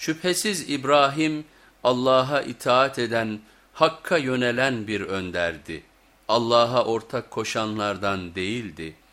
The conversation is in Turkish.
Şüphesiz İbrahim Allah'a itaat eden, Hakk'a yönelen bir önderdi. Allah'a ortak koşanlardan değildi.''